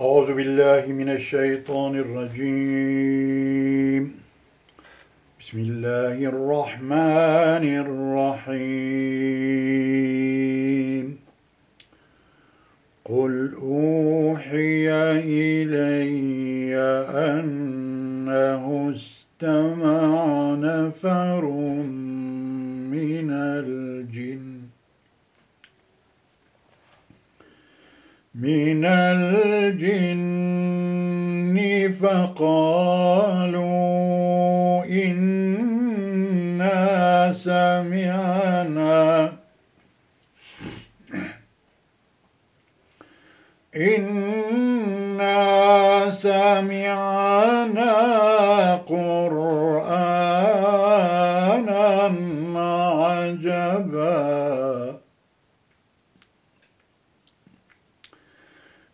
أعوذ بالله من الشيطان الرجيم. بسم الله الرحمن الرحيم. قل أوحي إلي أنه استمع نفر من الجن. من الجن فقالوا إنا سمعنا. إنا سمعنا قرآنا عجبا.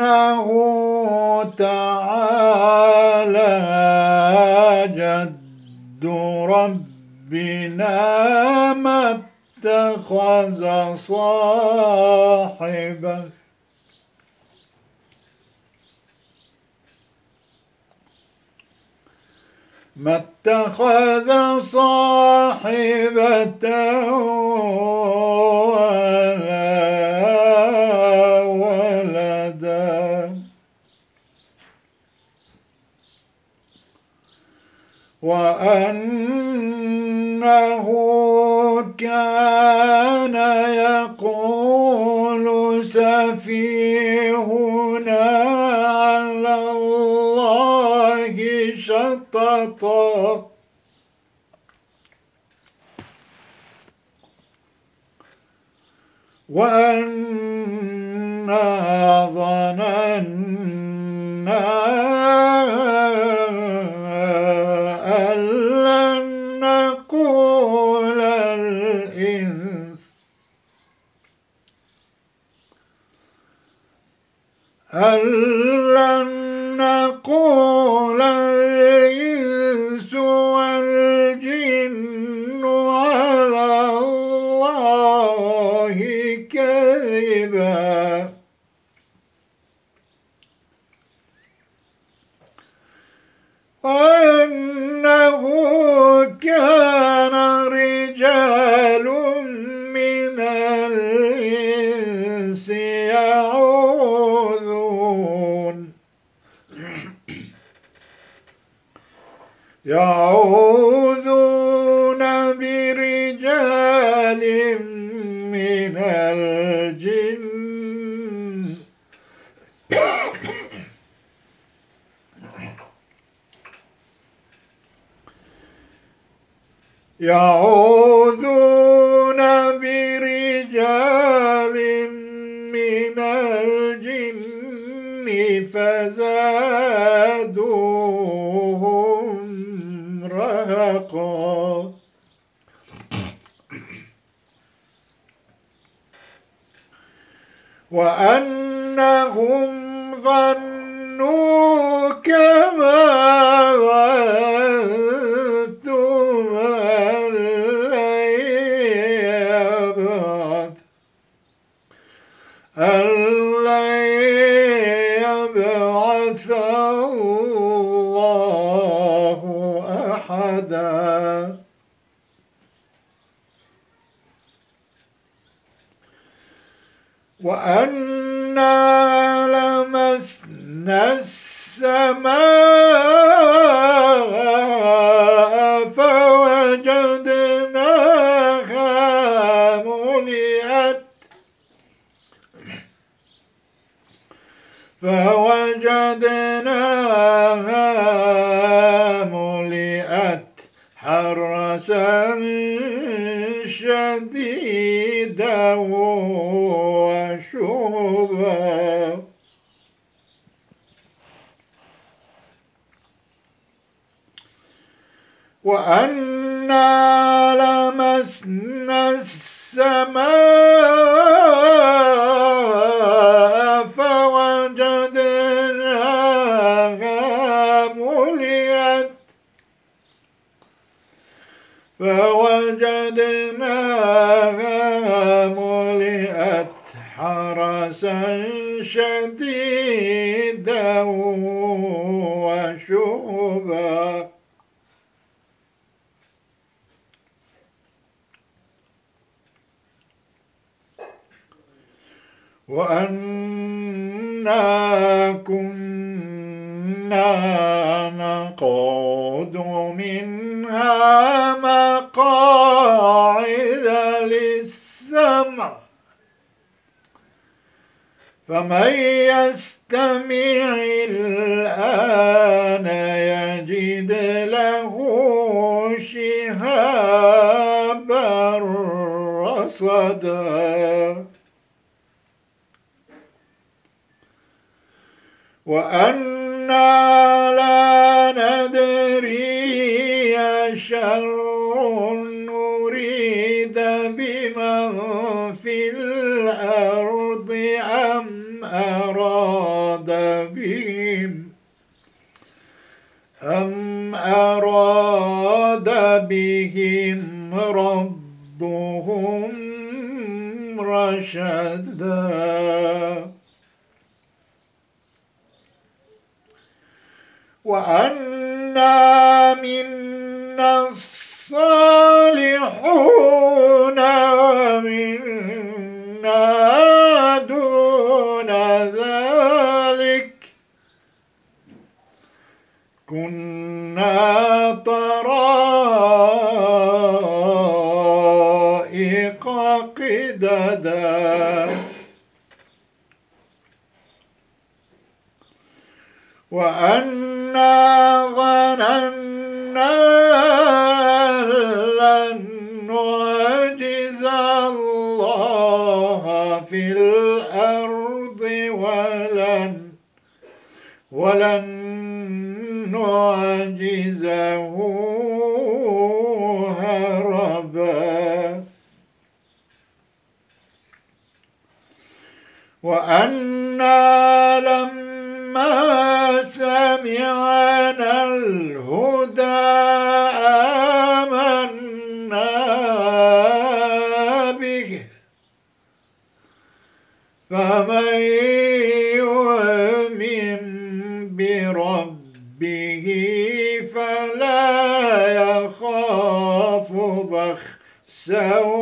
وأنه تعالى جد ربنا ما اتخذ صاحبه. ما اتخذ صاحبة وأنه كان يقول سفيهنا على الله شططا. وأنا ظننا أن لن نقول وأنهم ظنوا كما ظننتم وأنا لمسنا السماء. وأنا لمسنا السماء فوجدناها مليت. فوجدناها ملئت حرسا شديدا. وأنا كنا نقود منها مقاعد للسمع فمن يستمع الآن يجد له شهابا رصدا وأنا لا ندري شر نريد بمن في الأرض أم أراد بهم أم أراد بهم ربهم رشدا وأنا منا الصالحون ومنا دون ذلك. كنا طرائق قددا. وأن ظننا لن نعجز الله في الأرض ولن ولن نعجزه هربا. وأنا لما سمعنا الهدى آمنا به. فمن يؤمن بربه فلا يخاف بخسا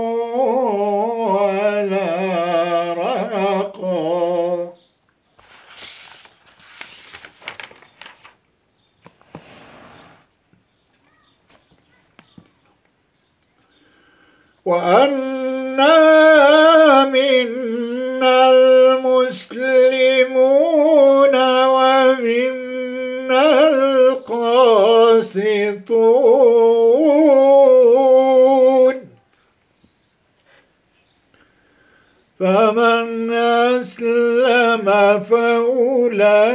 فمن أسلم فأولئك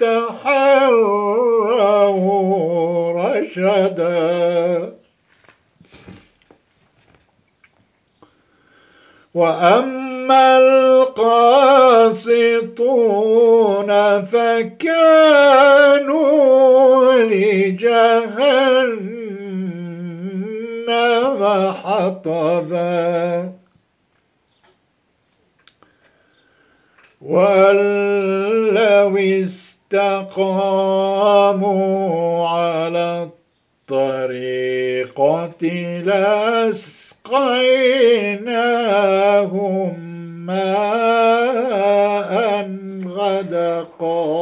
تحروا رشدا. وأما القاسطون فكانوا لجهنم حطبا ولو استقاموا على الطريقة لاسقيناهم ماء غدقا.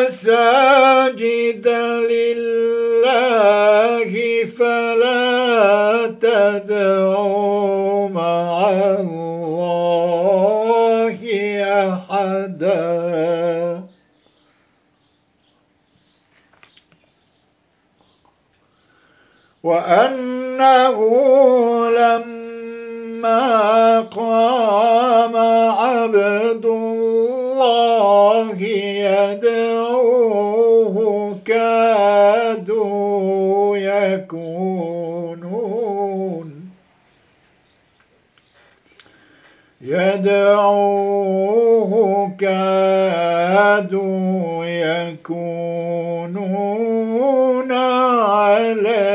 المساجد لله فلا تدعوا مع الله أحدا. وأنه لما قام يدعوه كادوا يكونون عليه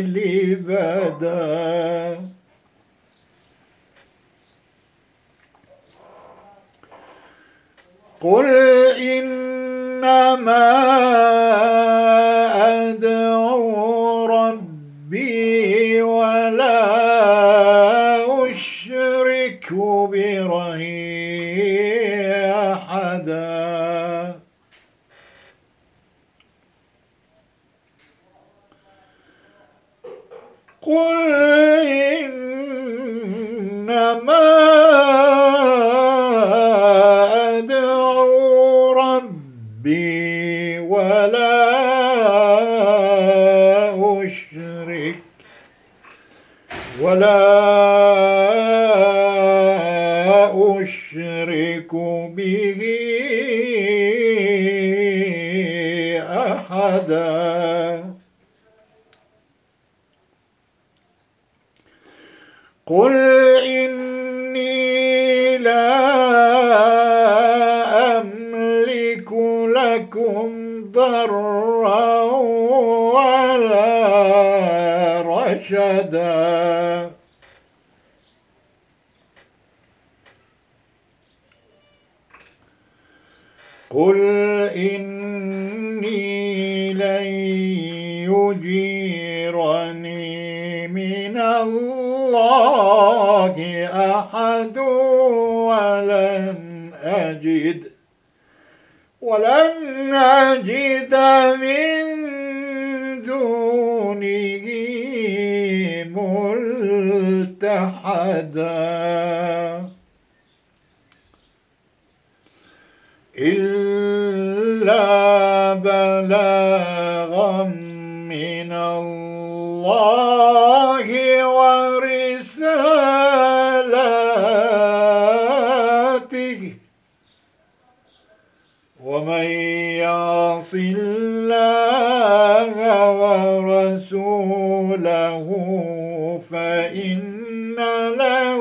لبدا. قل إنما قل رشدا قل إني لن يجيرني من الله أحد ولن أجد ولن أجد من دونه ملتحدا إلا بلاغا من الله ورسالاته. ومن يعص الله ورسوله فإن له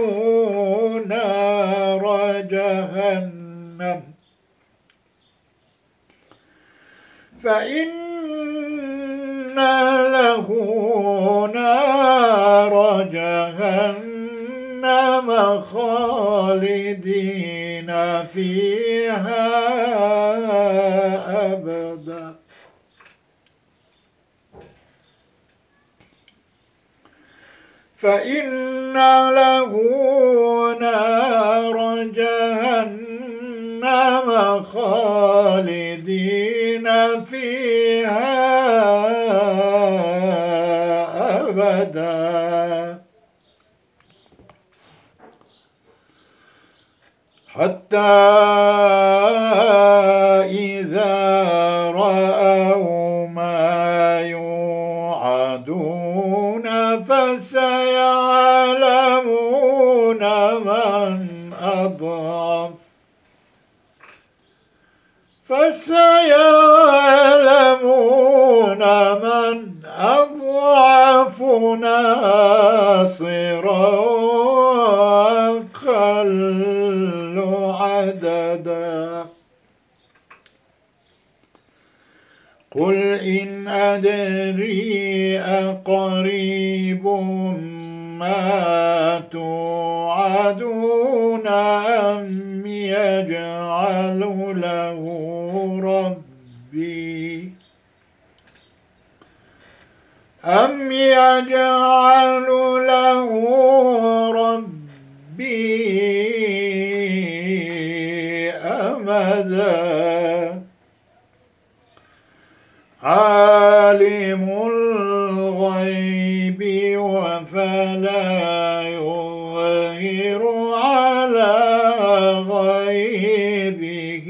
نار جهنم فإن له نار جهنم خالدين فيها أبدا. فإن له نار جهنم خالدين فيها أبدا. حتى إذا رأوا ما فسيعلمون من أضعف ناصرا وأقل عددا. قل إن أدري أقريب ما توعدون أم يجعل له ربي أم يجعل له ربي رصدا عالم الغيب وفلا يظهر على غيبه.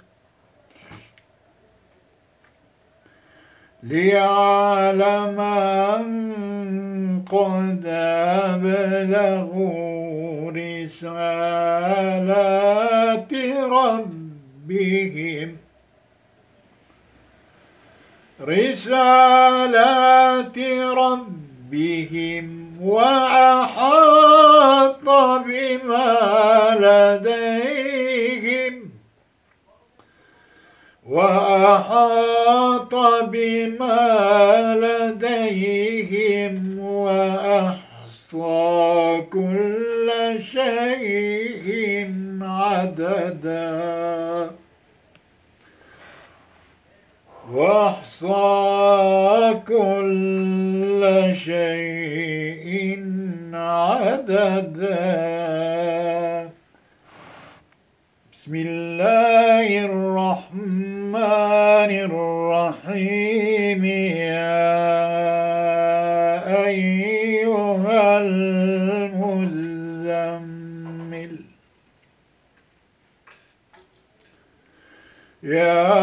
ليعلم أن قد أبلغوا رسالات ربهم. رسالات ربهم وأحاط بما لديهم. وأحاط بما لديهم وأحصى كل شيء عددا. وأحصى كل شيء عددا. بسم الله الرحمن الرحيم يا أيها المزمل. يا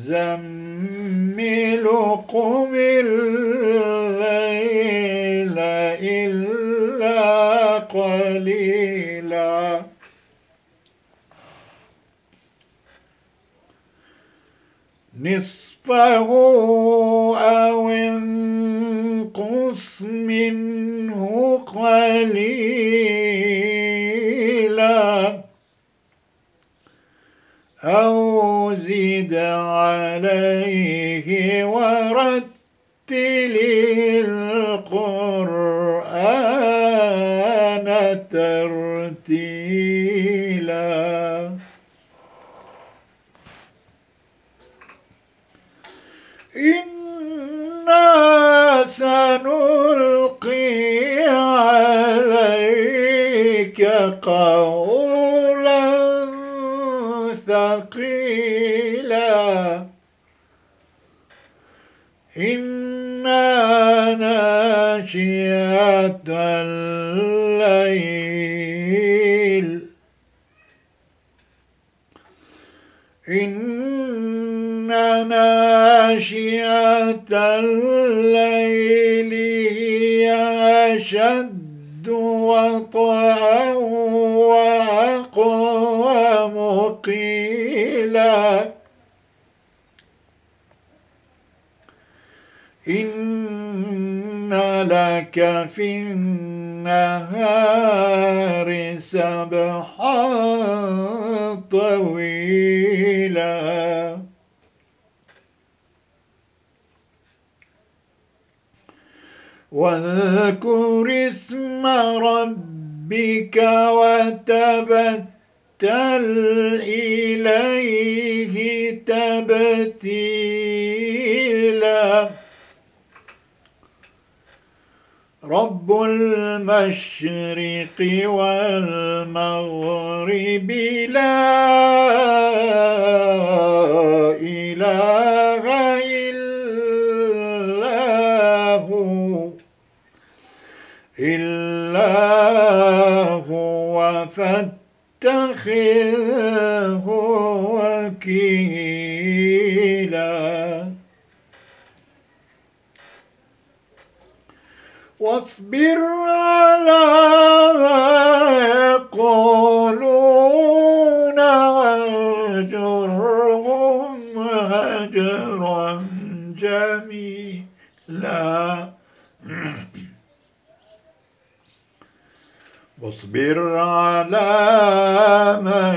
المزمل. نصفه أو انقص منه قليلا أو زد عليه ورتل القرآن ترتيلا قولا ثقيلا. إنا ناشئة الليل. إن ناشئة الليل هي أشد وطئا وأقوم قيلا إن لك في النهار سبحا طويلا واذكر اسم ربك وتبتل إليه تبتيلا. رب المشرق والمغرب لا إله إلا إلا هو فاتخذه وكيلا. واصبر على ما يقولون واصبر على ما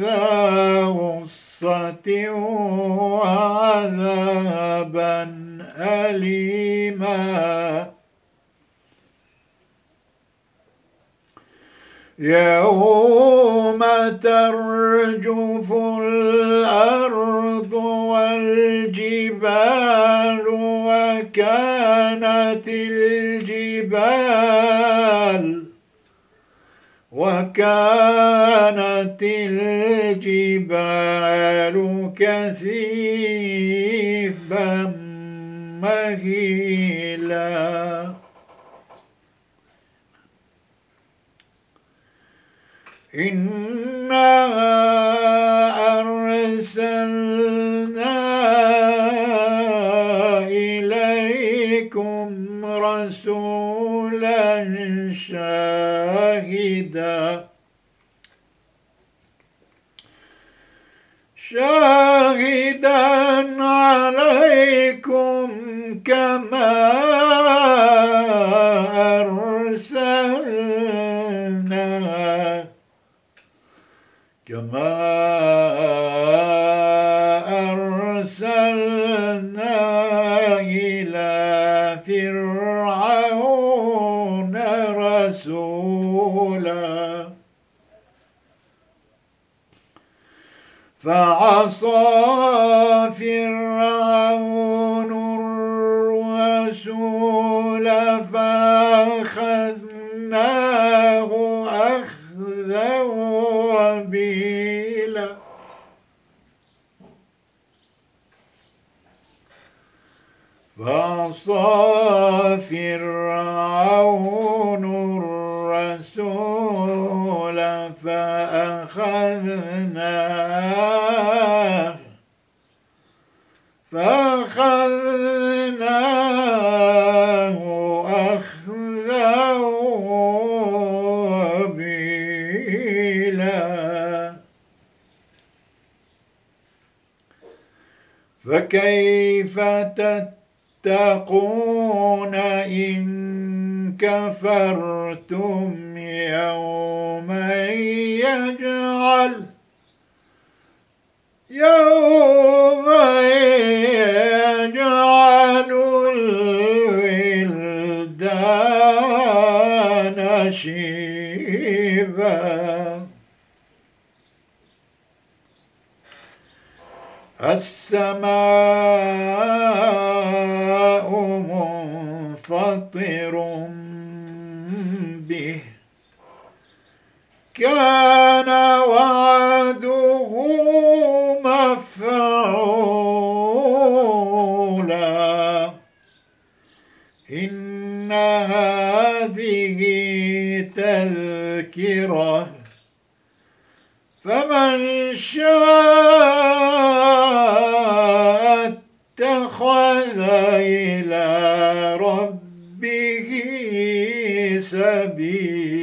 ذا غصة وعذابا أليما. يوم ترجف الأرض والجبال وكانت الجبال وكانت الجبال كثيبا مهيلا. إنا شاهدا. شاهدا عليكم كما أرسلنا. كما فعصى فرعون الرسول فأخذناه أخذا وبيلا. فعصى فرعون الرسول فأخذناه فكيف تتقون إن كفرتم يوما يجعل يوم يجعل الولدان شيبا. السماء منفطر به. كان وعده مفعولا. إن هذه تذكرة. فمن شاء اتخذ إلى ربه سبيلا.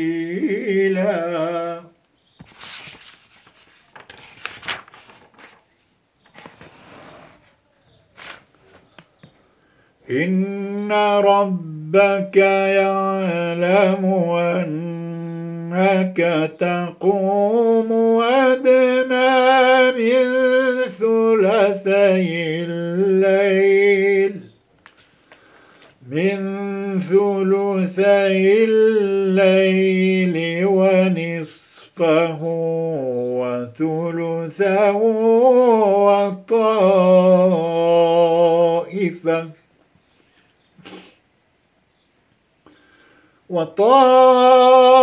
إن ربك يعلم أنك تقوم أدنى من ثلثي الليل من ثلثي الليل ونصفه ثلثه وطائفة. وطائفة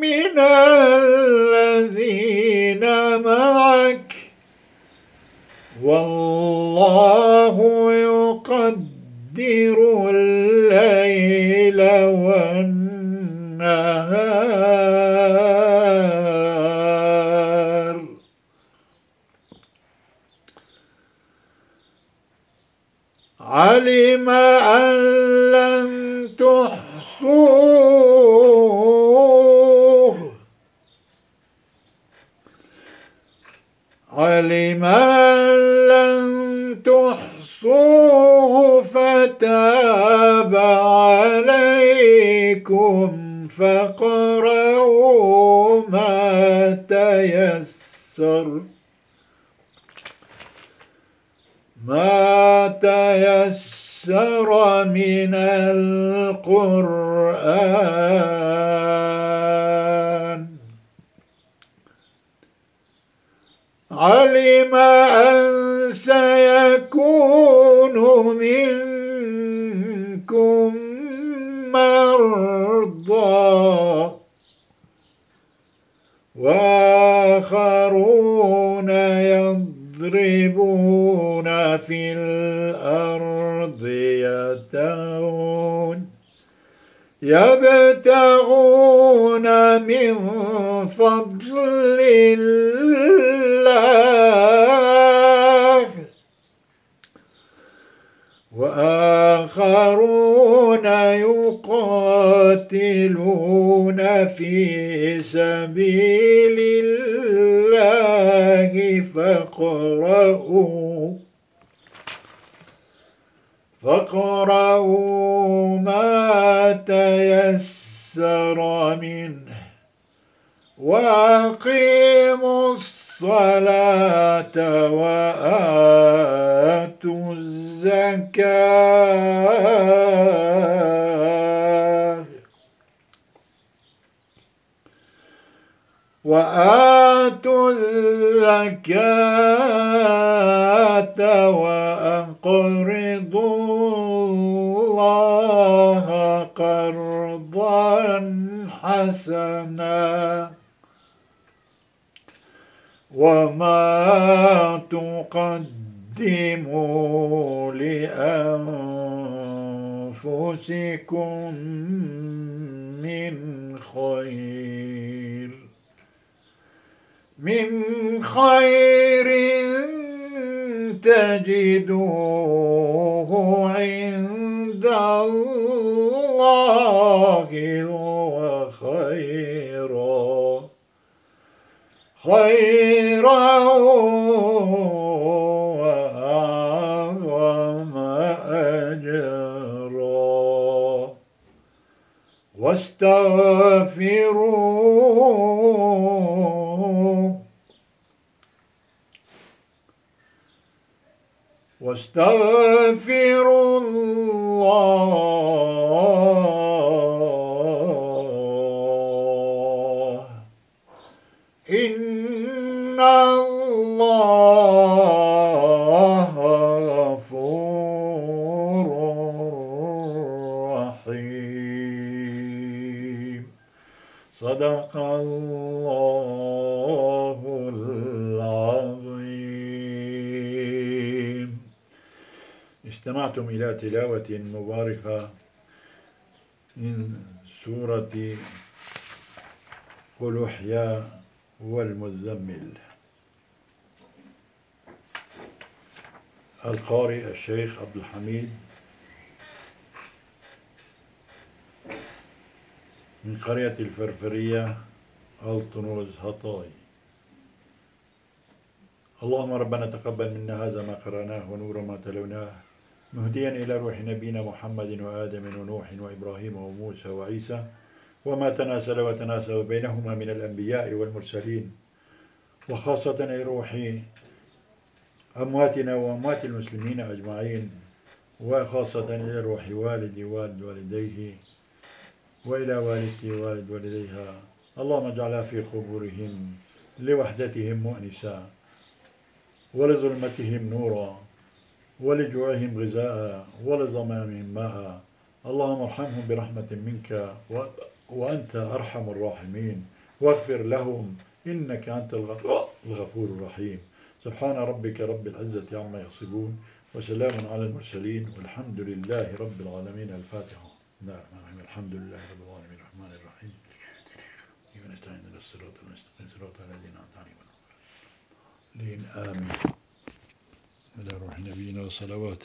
من الذين معك. والله يقدر الليل والنهار. علم أن لن تحصوه علم أن لن تحصوه فتاب عليكم فقرأوا ما تيسر. ما تيسر من القرآن. علم أن سيكون منكم مرضى. وآخرون يضربون في الأرض يتغون يبتغون من فضل الله. وما تقدموا لأنفسكم من خير من خير تجدوه عند الله هو خيرا خيرا وأعظم أجرا واستغفروا واستغفروا الله إن الله غفور رحيم. صدق الله العظيم. استمعتم إلى تلاوة مباركة من سورة قل احيا والمزمل القارئ الشيخ عبد الحميد من قرية الفرفرية الطنوز هطاي اللهم ربنا تقبل منا هذا ما قرأناه ونور ما تلوناه مهديا إلى روح نبينا محمد وآدم ونوح وإبراهيم وموسى وعيسى وما تناسل وتناسب بينهما من الأنبياء والمرسلين وخاصة إلى روح أمواتنا وأموات المسلمين أجمعين وخاصة إلى روح والدي والد والديه وإلى والدتي والد والديها. اللهم اجعلها في قبورهم لوحدتهم مؤنسا ولظلمتهم نورا ولجوعهم غذاء ولظمامهم ماء. اللهم ارحمهم برحمة منك وأنت أرحم الراحمين. واغفر لهم إنك أنت الغفور الرحيم. سبحان ربك رب العزة عما يصفون وسلام على المرسلين والحمد لله رب العالمين. الفاتحة. نعم الحمد لله رب العالمين. الرحمن الرحيم. ونستعين على الصراط المستقيم. صراط الذين أنعمت عليهم. لين آمين إلى روح نبينا وصلوات.